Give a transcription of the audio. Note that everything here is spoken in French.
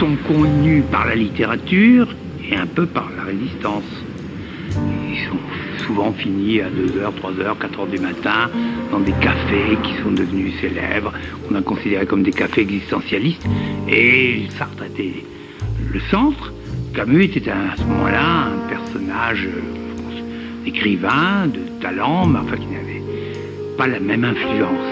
Sont connus par la littérature et un peu par la résistance. Ils sont souvent finis à 2h, 3h, 4h du matin dans des cafés qui sont devenus célèbres, qu'on a considérés comme des cafés existentialistes. Et Sartre était le centre. Camus était à ce moment-là un personnage euh, écrivain, de talent, mais enfin qui n'avait pas la même influence.